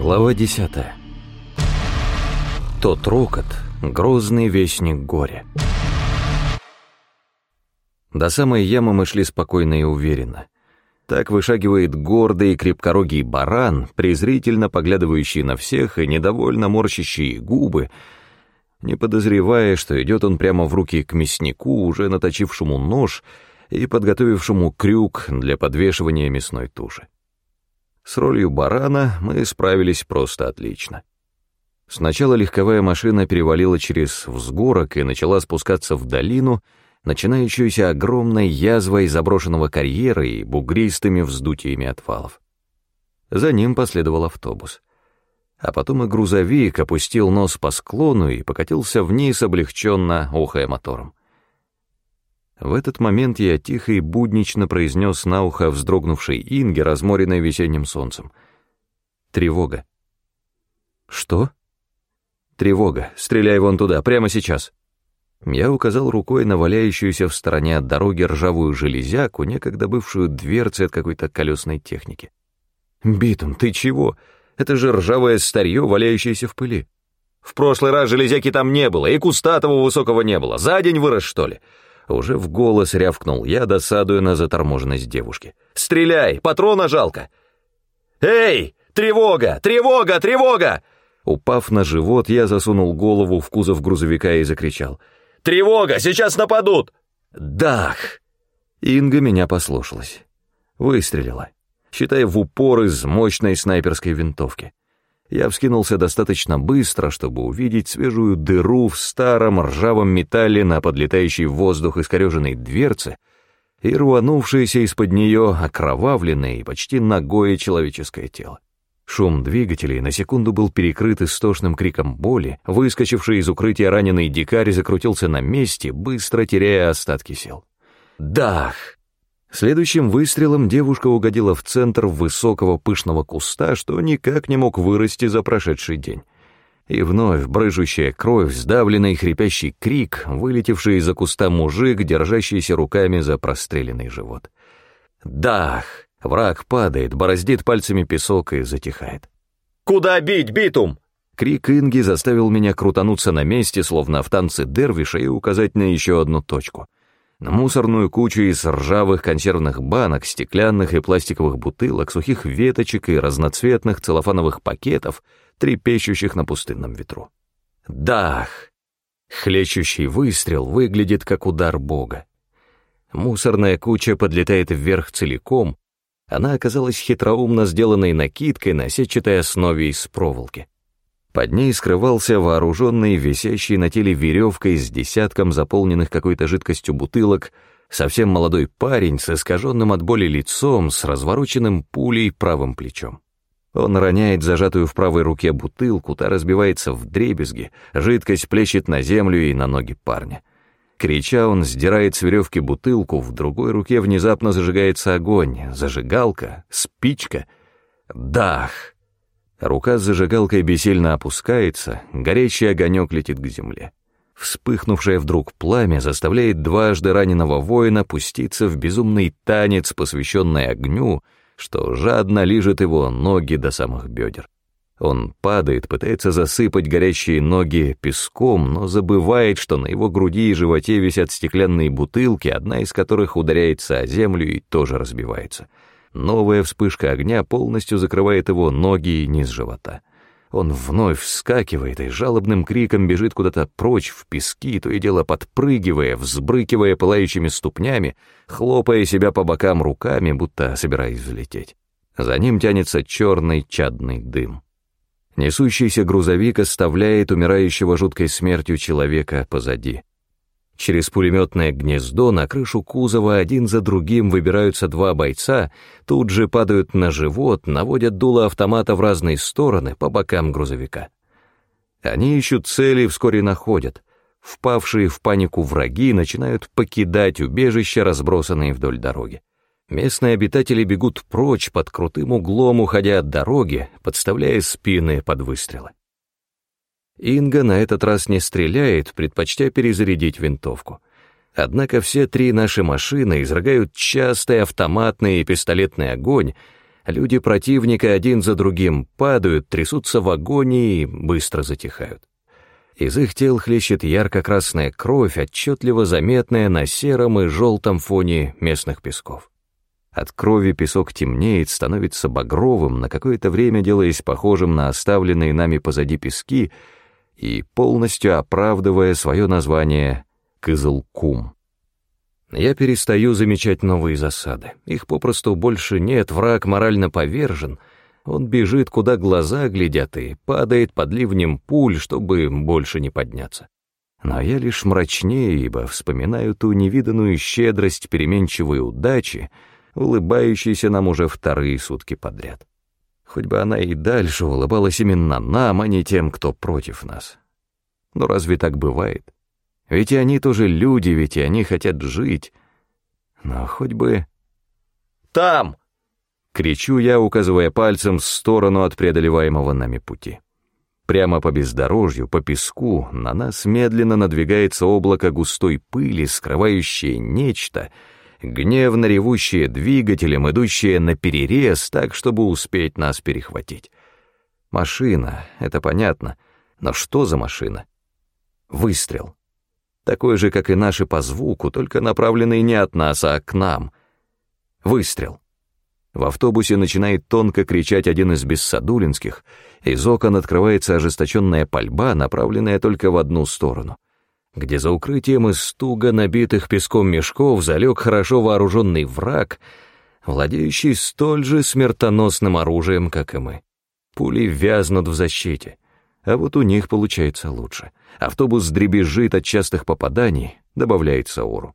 Глава 10. Тот рокот, грозный вестник горя. До самой ямы мы шли спокойно и уверенно. Так вышагивает гордый и крепкорогий баран, презрительно поглядывающий на всех и недовольно морщащие губы, не подозревая, что идет он прямо в руки к мяснику, уже наточившему нож и подготовившему крюк для подвешивания мясной туши. С ролью барана мы справились просто отлично. Сначала легковая машина перевалила через взгорок и начала спускаться в долину, начинающуюся огромной язвой заброшенного карьера и бугристыми вздутиями отвалов. За ним последовал автобус. А потом и грузовик опустил нос по склону и покатился вниз, облегченно охая мотором. В этот момент я тихо и буднично произнес на ухо вздрогнувшей Инге, разморенной весенним солнцем. «Тревога». «Что?» «Тревога. Стреляй вон туда, прямо сейчас». Я указал рукой на валяющуюся в стороне от дороги ржавую железяку, некогда бывшую дверцей от какой-то колесной техники. «Битум, ты чего? Это же ржавое старье, валяющееся в пыли. В прошлый раз железяки там не было, и куста того высокого не было. За день вырос, что ли?» Уже в голос рявкнул я, досадуя на заторможенность девушки. «Стреляй! Патрона жалко!» «Эй! Тревога! Тревога! Тревога!» Упав на живот, я засунул голову в кузов грузовика и закричал. «Тревога! Сейчас нападут!» «Дах!» Инга меня послушалась. Выстрелила, считая в упор из мощной снайперской винтовки. Я вскинулся достаточно быстро, чтобы увидеть свежую дыру в старом ржавом металле на подлетающей в воздух искореженной дверце и рванувшееся из-под нее окровавленное и почти ногое человеческое тело. Шум двигателей на секунду был перекрыт истошным криком боли, выскочивший из укрытия раненый дикарь закрутился на месте, быстро теряя остатки сил. «Дах!» Следующим выстрелом девушка угодила в центр высокого пышного куста, что никак не мог вырасти за прошедший день. И вновь брыжущая кровь, сдавленный хрипящий крик, вылетевший из-за куста мужик, держащийся руками за простреленный живот. Дах! Враг падает, бороздит пальцами песок и затихает. «Куда бить, битум?» Крик Инги заставил меня крутануться на месте, словно в танце дервиша, и указать на еще одну точку — на мусорную кучу из ржавых консервных банок, стеклянных и пластиковых бутылок, сухих веточек и разноцветных целлофановых пакетов, трепещущих на пустынном ветру. Дах! Хлещущий выстрел выглядит как удар Бога. Мусорная куча подлетает вверх целиком, она оказалась хитроумно сделанной накидкой на сетчатой основе из проволоки. Под ней скрывался вооруженный, висящий на теле веревкой с десятком заполненных какой-то жидкостью бутылок, совсем молодой парень с искаженным от боли лицом, с развороченным пулей правым плечом. Он роняет зажатую в правой руке бутылку, та разбивается в дребезги, жидкость плещет на землю и на ноги парня. Крича, он сдирает с веревки бутылку, в другой руке внезапно зажигается огонь, зажигалка, спичка. Дах! Рука с зажигалкой бессильно опускается, горячий огонек летит к земле. Вспыхнувшее вдруг пламя заставляет дважды раненого воина пуститься в безумный танец, посвященный огню, что жадно лижет его ноги до самых бедер. Он падает, пытается засыпать горящие ноги песком, но забывает, что на его груди и животе висят стеклянные бутылки, одна из которых ударяется о землю и тоже разбивается — Новая вспышка огня полностью закрывает его ноги и низ живота. Он вновь вскакивает и жалобным криком бежит куда-то прочь в пески, то и дело подпрыгивая, взбрыкивая пылающими ступнями, хлопая себя по бокам руками, будто собираясь взлететь. За ним тянется черный чадный дым. Несущийся грузовик оставляет умирающего жуткой смертью человека позади. Через пулеметное гнездо на крышу кузова один за другим выбираются два бойца, тут же падают на живот, наводят дуло автомата в разные стороны по бокам грузовика. Они ищут цели и вскоре находят. Впавшие в панику враги начинают покидать убежища, разбросанные вдоль дороги. Местные обитатели бегут прочь под крутым углом, уходя от дороги, подставляя спины под выстрелы. Инга на этот раз не стреляет, предпочтя перезарядить винтовку. Однако все три наши машины изрыгают частый автоматный и пистолетный огонь, Люди противника один за другим падают, трясутся в агонии и быстро затихают. Из их тел хлещет ярко-красная кровь, отчетливо заметная на сером и желтом фоне местных песков. От крови песок темнеет, становится багровым, на какое-то время делаясь похожим на оставленные нами позади пески и полностью оправдывая свое название Кызылкум. Я перестаю замечать новые засады. Их попросту больше нет, враг морально повержен. Он бежит, куда глаза глядят, и падает под ливнем пуль, чтобы больше не подняться. Но я лишь мрачнее, ибо вспоминаю ту невиданную щедрость переменчивой удачи, улыбающейся нам уже вторые сутки подряд. Хоть бы она и дальше улыбалась именно нам, а не тем, кто против нас. Но разве так бывает? Ведь и они тоже люди, ведь и они хотят жить. Но хоть бы... «Там!» — кричу я, указывая пальцем в сторону от преодолеваемого нами пути. Прямо по бездорожью, по песку, на нас медленно надвигается облако густой пыли, скрывающее нечто, гневно ревущее двигателем, идущее на перерез так, чтобы успеть нас перехватить. Машина, это понятно, но что за машина? Выстрел. Такой же, как и наши по звуку, только направленный не от нас, а к нам. Выстрел. В автобусе начинает тонко кричать один из бессадулинских, из окон открывается ожесточенная пальба, направленная только в одну сторону, где за укрытием из стуга набитых песком мешков залег хорошо вооруженный враг, владеющий столь же смертоносным оружием, как и мы. Пули вязнут в защите, а вот у них получается лучше. Автобус дребезжит от частых попаданий, добавляет Сауру.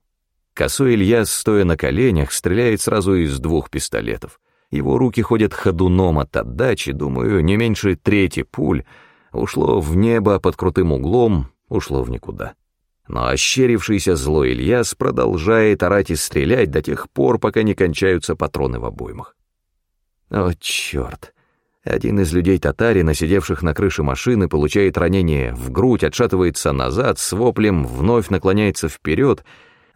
Косой Илья, стоя на коленях, стреляет сразу из двух пистолетов. Его руки ходят ходуном от отдачи, думаю, не меньше трети пуль. Ушло в небо под крутым углом, ушло в никуда. Но ощерившийся злой Ильяс продолжает орать и стрелять до тех пор, пока не кончаются патроны в обоймах. О, черт! Один из людей татарина, сидевших на крыше машины, получает ранение в грудь, отшатывается назад, с воплем вновь наклоняется вперед,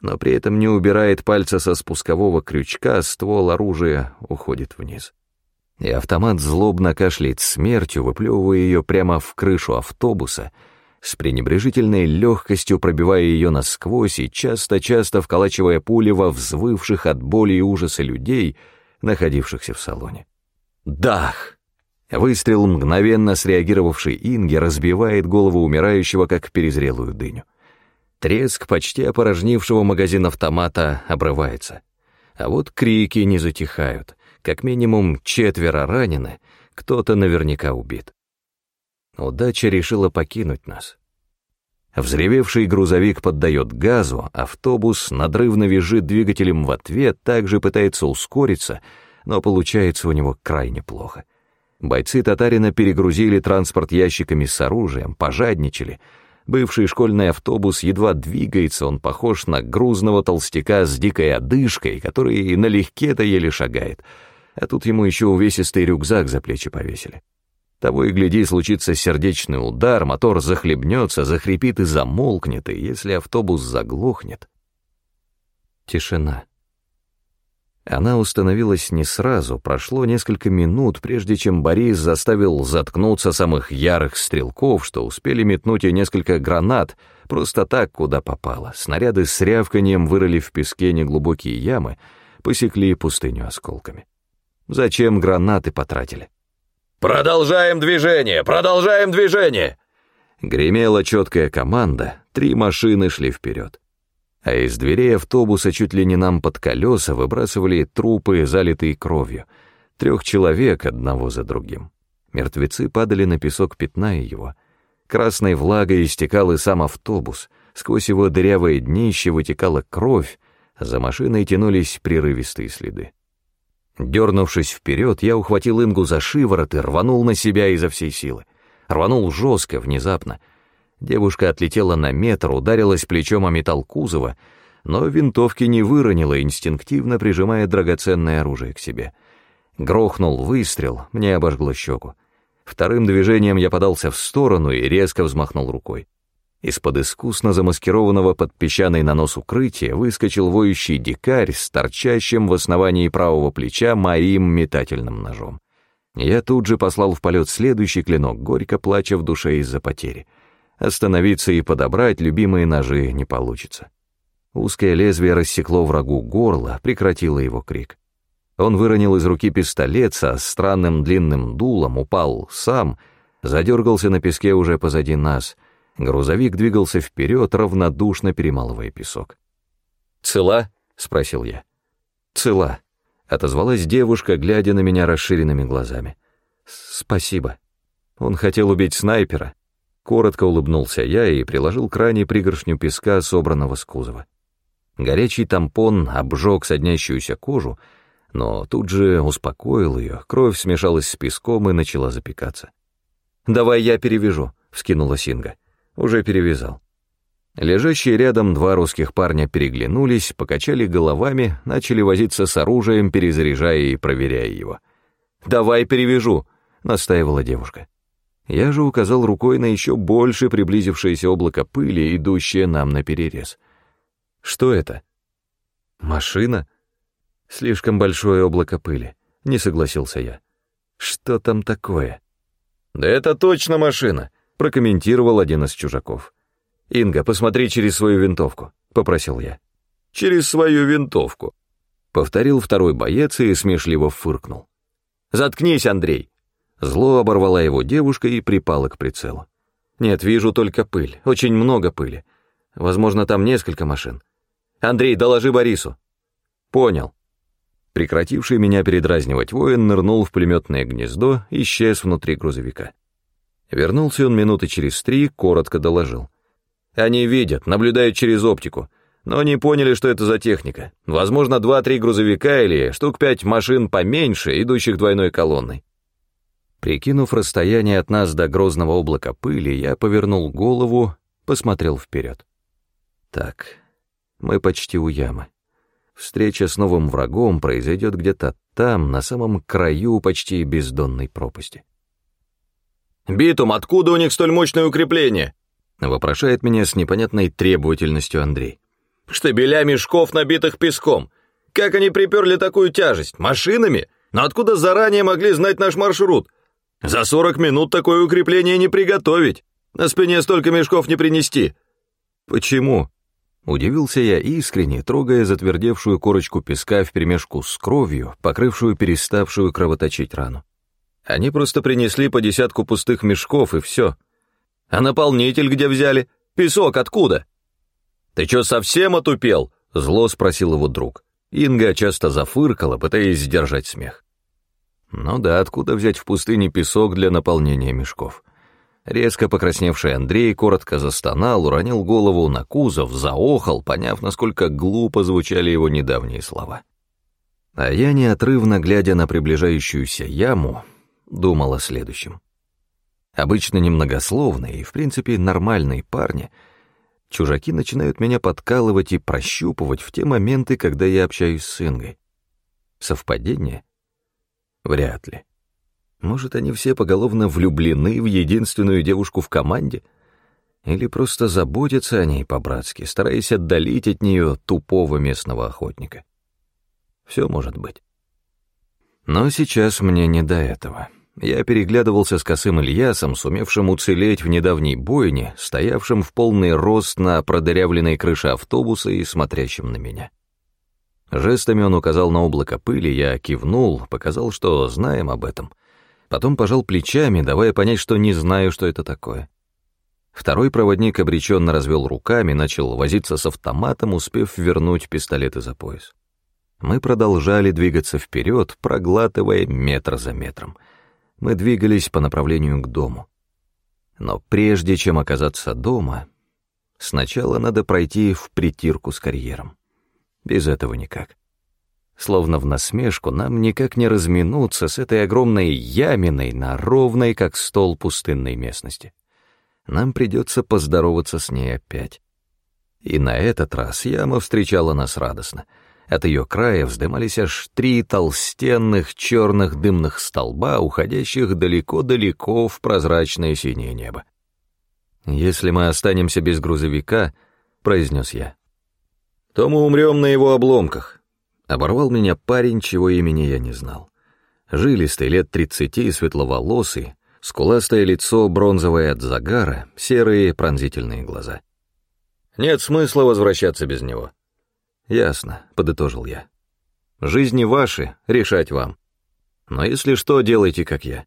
но при этом не убирает пальца со спускового крючка, ствол оружия уходит вниз. И автомат злобно кашляет смертью, выплевывая ее прямо в крышу автобуса, с пренебрежительной легкостью пробивая ее насквозь и часто-часто вколачивая пули во взвывших от боли и ужаса людей, находившихся в салоне. Дах! Выстрел, мгновенно среагировавший Инги, разбивает голову умирающего, как перезрелую дыню. Треск почти опорожнившего магазин автомата обрывается. А вот крики не затихают. Как минимум четверо ранены, кто-то наверняка убит. Удача решила покинуть нас. Взревевший грузовик поддает газу, автобус надрывно визжит двигателем в ответ, также пытается ускориться, но получается у него крайне плохо. Бойцы татарина перегрузили транспорт ящиками с оружием, пожадничали. Бывший школьный автобус едва двигается, он похож на грузного толстяка с дикой одышкой, который налегке-то еле шагает. А тут ему еще увесистый рюкзак за плечи повесили. Того и гляди, случится сердечный удар, мотор захлебнется, захрипит и замолкнет, и если автобус заглохнет... Тишина. Она установилась не сразу, прошло несколько минут, прежде чем Борис заставил заткнуться самых ярых стрелков, что успели метнуть и несколько гранат, просто так, куда попало. Снаряды с рявканием вырыли в песке неглубокие ямы, посекли пустыню осколками. Зачем гранаты потратили? «Продолжаем движение! Продолжаем движение!» Гремела четкая команда, три машины шли вперед а из дверей автобуса чуть ли не нам под колеса выбрасывали трупы, залитые кровью. Трех человек одного за другим. Мертвецы падали на песок, пятная его. Красной влагой истекал и сам автобус. Сквозь его дырявое днище вытекала кровь, а за машиной тянулись прерывистые следы. Дернувшись вперед, я ухватил Ингу за шиворот и рванул на себя изо всей силы. Рванул жестко, внезапно — Девушка отлетела на метр, ударилась плечом о металл кузова, но винтовки не выронила, инстинктивно прижимая драгоценное оружие к себе. Грохнул выстрел, мне обожгло щеку. Вторым движением я подался в сторону и резко взмахнул рукой. Из-под искусно замаскированного под песчаный нанос укрытия выскочил воющий дикарь с торчащим в основании правого плеча моим метательным ножом. Я тут же послал в полет следующий клинок, горько плача в душе из-за потери. Остановиться и подобрать любимые ножи не получится. Узкое лезвие рассекло врагу горло, прекратило его крик. Он выронил из руки пистолет со странным длинным дулом, упал сам, задергался на песке уже позади нас. Грузовик двигался вперед, равнодушно перемалывая песок. «Цела?» — спросил я. «Цела», — отозвалась девушка, глядя на меня расширенными глазами. «Спасибо». Он хотел убить снайпера. Коротко улыбнулся я и приложил к ране пригоршню песка, собранного с кузова. Горячий тампон обжег соднящуюся кожу, но тут же успокоил ее, кровь смешалась с песком и начала запекаться. «Давай я перевяжу», — вскинула Синга. «Уже перевязал». Лежащие рядом два русских парня переглянулись, покачали головами, начали возиться с оружием, перезаряжая и проверяя его. «Давай перевяжу», — настаивала девушка. Я же указал рукой на еще больше приблизившееся облако пыли, идущее нам на перерез. «Что это?» «Машина?» «Слишком большое облако пыли», — не согласился я. «Что там такое?» «Да это точно машина», — прокомментировал один из чужаков. «Инга, посмотри через свою винтовку», — попросил я. «Через свою винтовку», — повторил второй боец и смешливо фыркнул. «Заткнись, Андрей!» Зло оборвала его девушка и припала к прицелу. «Нет, вижу только пыль, очень много пыли. Возможно, там несколько машин. Андрей, доложи Борису». «Понял». Прекративший меня передразнивать воин нырнул в пулеметное гнездо, исчез внутри грузовика. Вернулся он минуты через три, коротко доложил. Они видят, наблюдают через оптику, но не поняли, что это за техника. Возможно, два-три грузовика или штук пять машин поменьше, идущих двойной колонной. Прикинув расстояние от нас до грозного облака пыли, я повернул голову, посмотрел вперед. Так, мы почти у ямы. Встреча с новым врагом произойдет где-то там, на самом краю почти бездонной пропасти. «Битум, откуда у них столь мощное укрепление?» — вопрошает меня с непонятной требовательностью Андрей. «Штабеля мешков, набитых песком. Как они приперли такую тяжесть? Машинами? Но откуда заранее могли знать наш маршрут? За сорок минут такое укрепление не приготовить. На спине столько мешков не принести». «Почему?» Удивился я искренне, трогая затвердевшую корочку песка вперемешку с кровью, покрывшую переставшую кровоточить рану. Они просто принесли по десятку пустых мешков, и все. А наполнитель где взяли? Песок откуда? Ты что, совсем отупел? Зло спросил его друг. Инга часто зафыркала, пытаясь сдержать смех. Ну да, откуда взять в пустыне песок для наполнения мешков? Резко покрасневший Андрей коротко застонал, уронил голову на кузов, заохал, поняв, насколько глупо звучали его недавние слова. А я, неотрывно глядя на приближающуюся яму, думал о следующем. Обычно немногословные и, в принципе, нормальные парни, чужаки начинают меня подкалывать и прощупывать в те моменты, когда я общаюсь с Ингой. Совпадение? Вряд ли. Может, они все поголовно влюблены в единственную девушку в команде? Или просто заботятся о ней по-братски, стараясь отдалить от нее тупого местного охотника? Все может быть. Но сейчас мне не до этого. Я переглядывался с косым Ильясом, сумевшим уцелеть в недавней бойне, стоявшим в полный рост на продырявленной крыше автобуса и смотрящим на меня. Жестами он указал на облако пыли, я кивнул, показал, что знаем об этом — потом пожал плечами, давая понять, что не знаю, что это такое. Второй проводник обреченно развел руками, начал возиться с автоматом, успев вернуть пистолеты за пояс. Мы продолжали двигаться вперед, проглатывая метр за метром. Мы двигались по направлению к дому. Но прежде чем оказаться дома, сначала надо пройти в притирку с карьером. Без этого никак. Словно в насмешку, нам никак не разминуться с этой огромной яминой на ровной, как стол пустынной местности. Нам придется поздороваться с ней опять. И на этот раз яма встречала нас радостно. От ее края вздымались аж три толстенных черных дымных столба, уходящих далеко-далеко в прозрачное синее небо. «Если мы останемся без грузовика», — произнес я, — «то мы умрем на его обломках». Оборвал меня парень, чего имени я не знал. Жилистый, лет тридцати, светловолосый, скуластое лицо, бронзовое от загара, серые пронзительные глаза. «Нет смысла возвращаться без него». «Ясно», — подытожил я. «Жизни ваши, решать вам. Но если что, делайте, как я».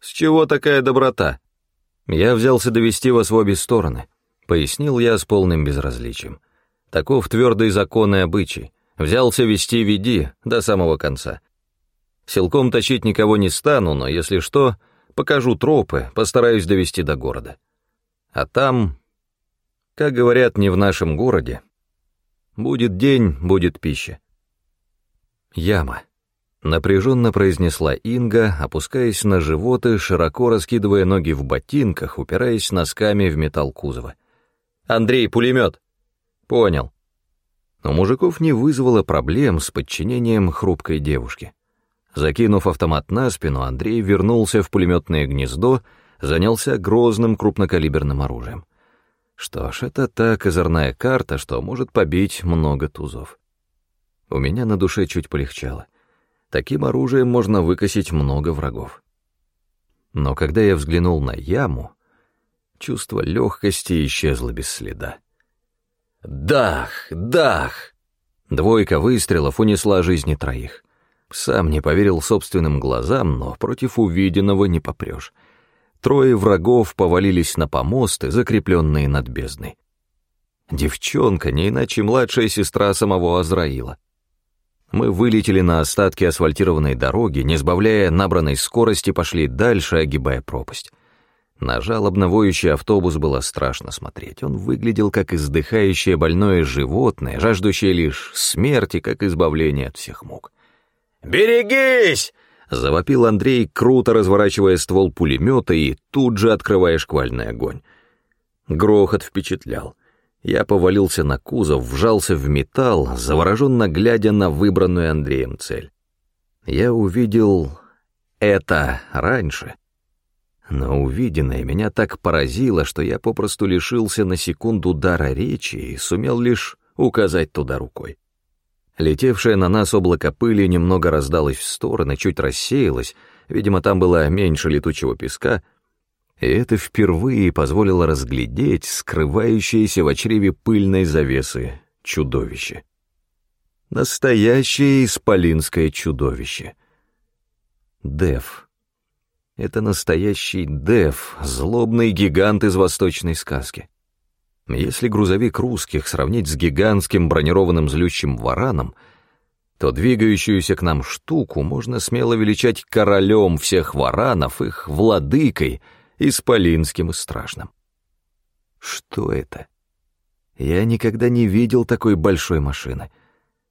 «С чего такая доброта?» «Я взялся довести вас в обе стороны», — пояснил я с полным безразличием. «Таков твердый закон и обычай. Взялся вести веди до самого конца. Силком тащить никого не стану, но если что, покажу тропы, постараюсь довести до города. А там, как говорят, не в нашем городе. Будет день, будет пища». Яма. Напряженно произнесла Инга, опускаясь на живот и широко раскидывая ноги в ботинках, упираясь носками в металл кузова. «Андрей, пулемет!» «Понял». Но мужиков не вызвало проблем с подчинением хрупкой девушки. Закинув автомат на спину, Андрей вернулся в пулеметное гнездо, занялся грозным крупнокалиберным оружием. Что ж, это та козырная карта, что может побить много тузов. У меня на душе чуть полегчало — Таким оружием можно выкосить много врагов. Но когда я взглянул на яму, чувство легкости исчезло без следа. «Дах! Дах!» Двойка выстрелов унесла жизни троих. Сам не поверил собственным глазам, но против увиденного не попрешь. Трое врагов повалились на помосты, закрепленные над бездной. Девчонка, не иначе младшая сестра самого Азраила. Мы вылетели на остатки асфальтированной дороги, не сбавляя набранной скорости, пошли дальше, огибая пропасть. На жалобно воющий автобус было страшно смотреть. Он выглядел как издыхающее больное животное, жаждущее лишь смерти, как избавление от всех мук. «Берегись!» — завопил Андрей, круто разворачивая ствол пулемета и тут же открывая шквальный огонь. Грохот впечатлял. Я повалился на кузов, вжался в металл, завороженно глядя на выбранную Андреем цель. Я увидел это раньше. Но увиденное меня так поразило, что я попросту лишился на секунду дара речи и сумел лишь указать туда рукой. Летевшее на нас облако пыли немного раздалось в стороны, чуть рассеялось, видимо, там было меньше летучего песка — и это впервые позволило разглядеть скрывающееся в чреве пыльной завесы чудовище. Настоящее исполинское чудовище. Дев. Это настоящий Дев, злобный гигант из восточной сказки. Если грузовик русских сравнить с гигантским бронированным злющим вараном, то двигающуюся к нам штуку можно смело величать королем всех варанов, их владыкой — исполинским и страшным. Что это? Я никогда не видел такой большой машины.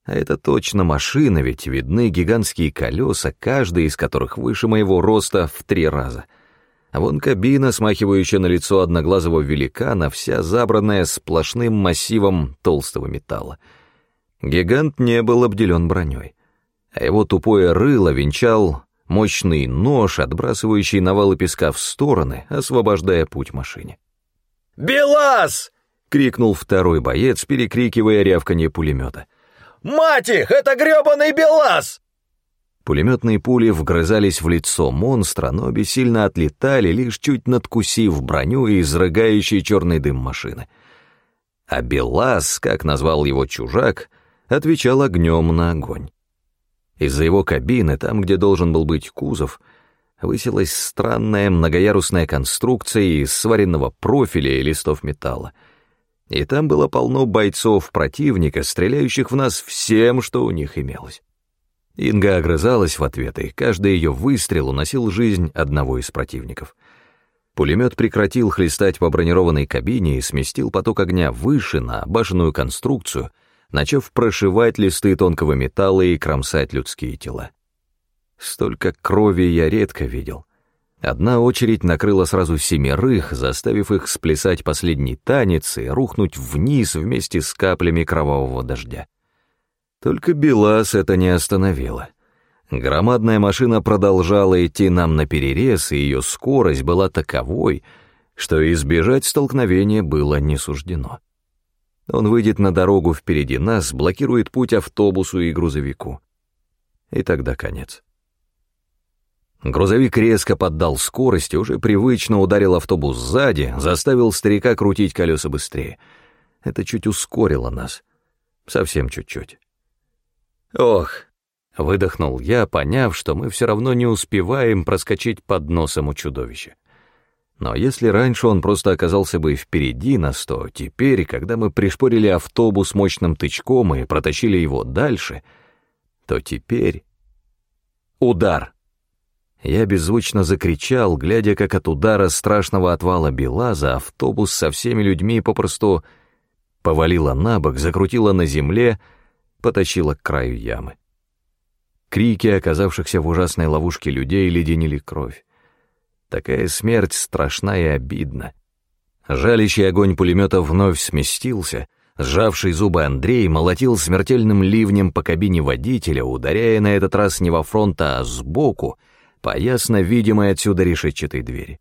А это точно машина, ведь видны гигантские колеса, каждый из которых выше моего роста в три раза. А вон кабина, смахивающая на лицо одноглазого великана, вся забранная сплошным массивом толстого металла. Гигант не был обделен броней, а его тупое рыло венчал мощный нож, отбрасывающий навалы песка в стороны, освобождая путь машине. «Белас!» — крикнул второй боец, перекрикивая рявканье пулемета. «Мать их, это грёбаный Белас!» Пулеметные пули вгрызались в лицо монстра, но бессильно отлетали, лишь чуть надкусив броню и изрыгающий черный дым машины. А Белас, как назвал его чужак, отвечал огнем на огонь. Из-за его кабины, там, где должен был быть кузов, высилась странная многоярусная конструкция из сваренного профиля и листов металла. И там было полно бойцов противника, стреляющих в нас всем, что у них имелось. Инга огрызалась в ответ, и каждый ее выстрел уносил жизнь одного из противников. Пулемет прекратил хлестать по бронированной кабине и сместил поток огня выше на башенную конструкцию — начав прошивать листы тонкого металла и кромсать людские тела. Столько крови я редко видел. Одна очередь накрыла сразу семерых, заставив их сплясать последний танец и рухнуть вниз вместе с каплями кровавого дождя. Только Белас это не остановило. Громадная машина продолжала идти нам на перерез, и ее скорость была таковой, что избежать столкновения было не суждено. Он выйдет на дорогу впереди нас, блокирует путь автобусу и грузовику. И тогда конец. Грузовик резко поддал скорость и уже привычно ударил автобус сзади, заставил старика крутить колеса быстрее. Это чуть ускорило нас. Совсем чуть-чуть. «Ох!» — выдохнул я, поняв, что мы все равно не успеваем проскочить под носом у чудовища. Но если раньше он просто оказался бы впереди нас, то теперь, когда мы пришпорили автобус мощным тычком и протащили его дальше, то теперь... Удар! Я беззвучно закричал, глядя, как от удара страшного отвала Белаза автобус со всеми людьми попросту повалило на бок, закрутило на земле, потащило к краю ямы. Крики оказавшихся в ужасной ловушке людей леденили кровь. Такая смерть страшна и обидна. Жалящий огонь пулемета вновь сместился, сжавший зубы Андрей молотил смертельным ливнем по кабине водителя, ударяя на этот раз не во фронт, а сбоку, по ясно видимой отсюда решетчатой двери.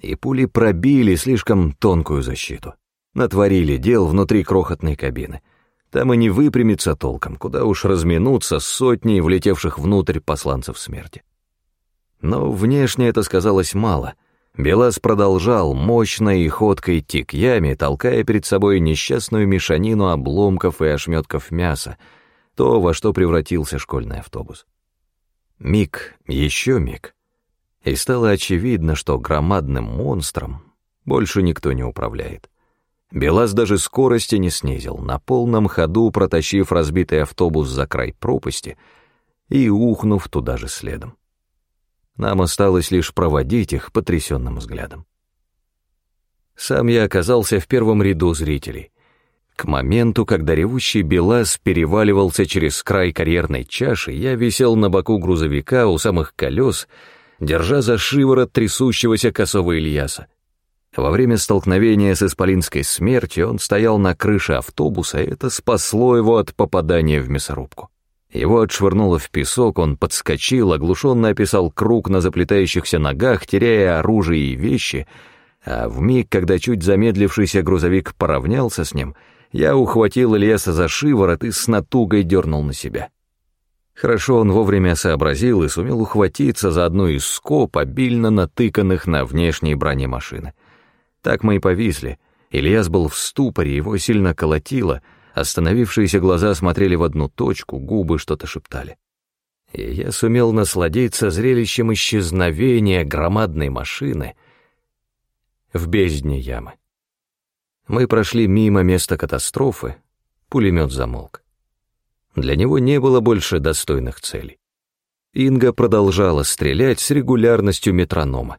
И пули пробили слишком тонкую защиту. Натворили дел внутри крохотной кабины. Там и не выпрямиться толком, куда уж разминуться с сотней влетевших внутрь посланцев смерти. Но внешне это сказалось мало. Белас продолжал мощной и ходкой идти к яме, толкая перед собой несчастную мешанину обломков и ошметков мяса, то, во что превратился школьный автобус. Миг, еще миг. И стало очевидно, что громадным монстром больше никто не управляет. Белас даже скорости не снизил, на полном ходу протащив разбитый автобус за край пропасти и ухнув туда же следом. Нам осталось лишь проводить их потрясенным взглядом. Сам я оказался в первом ряду зрителей. К моменту, когда ревущий Белас переваливался через край карьерной чаши, я висел на боку грузовика у самых колес, держа за шиворот трясущегося косого Ильяса. Во время столкновения с исполинской смертью он стоял на крыше автобуса, и это спасло его от попадания в мясорубку. Его отшвырнуло в песок, он подскочил, оглушенно описал круг на заплетающихся ногах, теряя оружие и вещи, а в миг, когда чуть замедлившийся грузовик поравнялся с ним, я ухватил Ильяса за шиворот и с натугой дернул на себя. Хорошо он вовремя сообразил и сумел ухватиться за одну из скоб, обильно натыканных на внешние брони машины. Так мы и повисли. Ильяс был в ступоре, его сильно колотило — Остановившиеся глаза смотрели в одну точку, губы что-то шептали. И я сумел насладиться зрелищем исчезновения громадной машины в бездне ямы. Мы прошли мимо места катастрофы, пулемет замолк. Для него не было больше достойных целей. Инга продолжала стрелять с регулярностью метронома.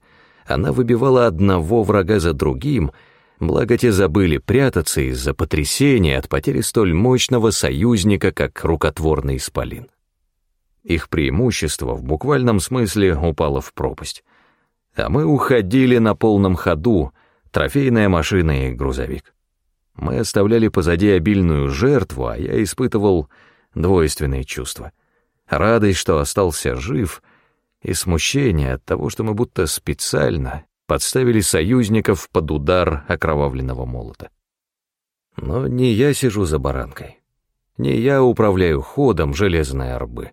Она выбивала одного врага за другим — благо те забыли прятаться из-за потрясения от потери столь мощного союзника, как рукотворный исполин. Их преимущество в буквальном смысле упало в пропасть. А мы уходили на полном ходу, трофейная машина и грузовик. Мы оставляли позади обильную жертву, а я испытывал двойственные чувства. Радость, что остался жив, и смущение от того, что мы будто специально подставили союзников под удар окровавленного молота. Но не я сижу за баранкой, не я управляю ходом железной арбы.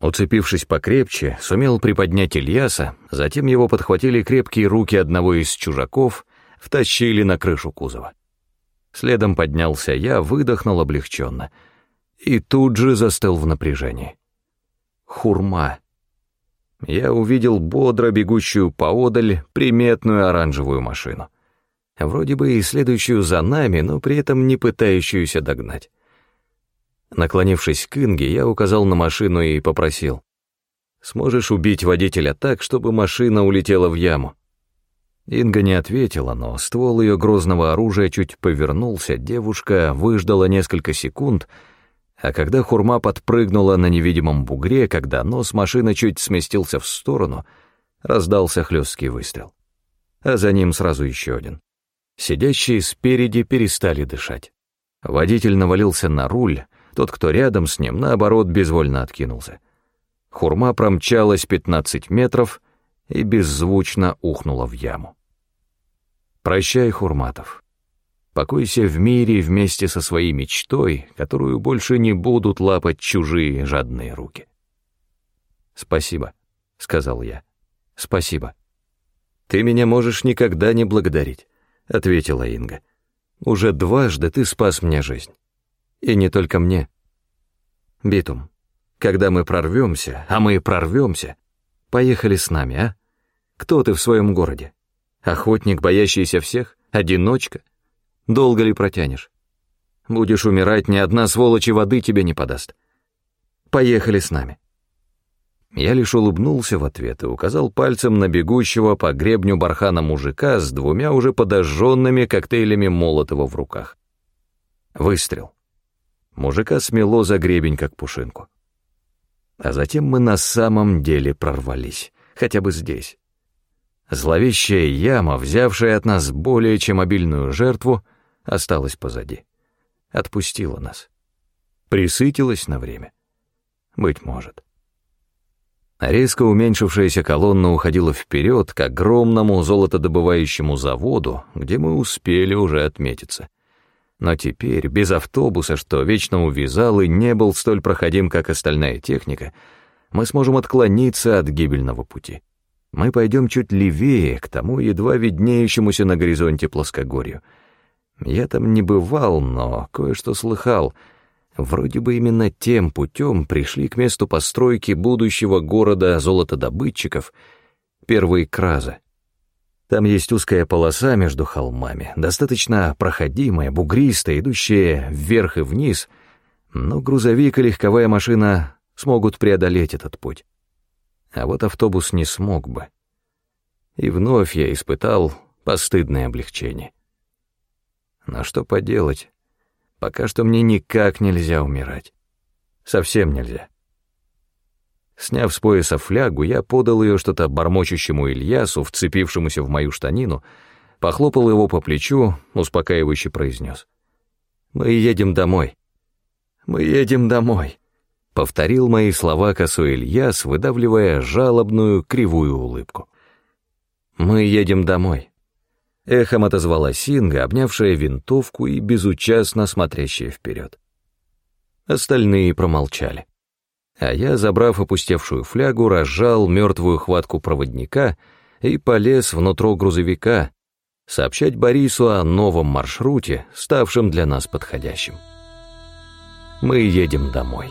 Уцепившись покрепче, сумел приподнять Ильяса, затем его подхватили крепкие руки одного из чужаков, втащили на крышу кузова. Следом поднялся я, выдохнул облегченно и тут же застыл в напряжении. Хурма я увидел бодро бегущую поодаль приметную оранжевую машину. Вроде бы и следующую за нами, но при этом не пытающуюся догнать. Наклонившись к Инге, я указал на машину и попросил. «Сможешь убить водителя так, чтобы машина улетела в яму?» Инга не ответила, но ствол ее грозного оружия чуть повернулся, девушка выждала несколько секунд — а когда хурма подпрыгнула на невидимом бугре, когда нос машины чуть сместился в сторону, раздался хлесткий выстрел. А за ним сразу еще один. Сидящие спереди перестали дышать. Водитель навалился на руль, тот, кто рядом с ним, наоборот, безвольно откинулся. Хурма промчалась 15 метров и беззвучно ухнула в яму. Прощай, Хурматов. Покойся в мире вместе со своей мечтой, которую больше не будут лапать чужие жадные руки. «Спасибо», — сказал я. «Спасибо». «Ты меня можешь никогда не благодарить», — ответила Инга. «Уже дважды ты спас мне жизнь. И не только мне. Битум, когда мы прорвемся, а мы прорвемся, поехали с нами, а? Кто ты в своем городе? Охотник, боящийся всех? Одиночка? Долго ли протянешь? Будешь умирать, ни одна сволочь воды тебе не подаст. Поехали с нами. Я лишь улыбнулся в ответ и указал пальцем на бегущего по гребню бархана мужика с двумя уже подожженными коктейлями Молотова в руках. Выстрел. Мужика смело за гребень, как пушинку. А затем мы на самом деле прорвались, хотя бы здесь. Зловещая яма, взявшая от нас более чем обильную жертву, осталась позади. Отпустила нас. Присытилась на время. Быть может. Резко уменьшившаяся колонна уходила вперед к огромному золотодобывающему заводу, где мы успели уже отметиться. Но теперь, без автобуса, что вечно увязал и не был столь проходим, как остальная техника, мы сможем отклониться от гибельного пути. Мы пойдем чуть левее, к тому едва виднеющемуся на горизонте плоскогорью. Я там не бывал, но кое-что слыхал — Вроде бы именно тем путем пришли к месту постройки будущего города золотодобытчиков первые кразы. Там есть узкая полоса между холмами, достаточно проходимая, бугристая, идущая вверх и вниз, но грузовик и легковая машина смогут преодолеть этот путь. А вот автобус не смог бы. И вновь я испытал постыдное облегчение. Но что поделать? Пока что мне никак нельзя умирать. Совсем нельзя. Сняв с пояса флягу, я подал ее что-то бормочущему Ильясу, вцепившемуся в мою штанину, похлопал его по плечу, успокаивающе произнес. «Мы едем домой. Мы едем домой», — повторил мои слова косой Ильяс, выдавливая жалобную кривую улыбку. «Мы едем домой». Эхом отозвалась Инга, обнявшая винтовку и безучастно смотрящая вперед. Остальные промолчали. А я, забрав опустевшую флягу, разжал мертвую хватку проводника и полез внутрь грузовика, сообщать Борису о новом маршруте, ставшем для нас подходящим. Мы едем домой.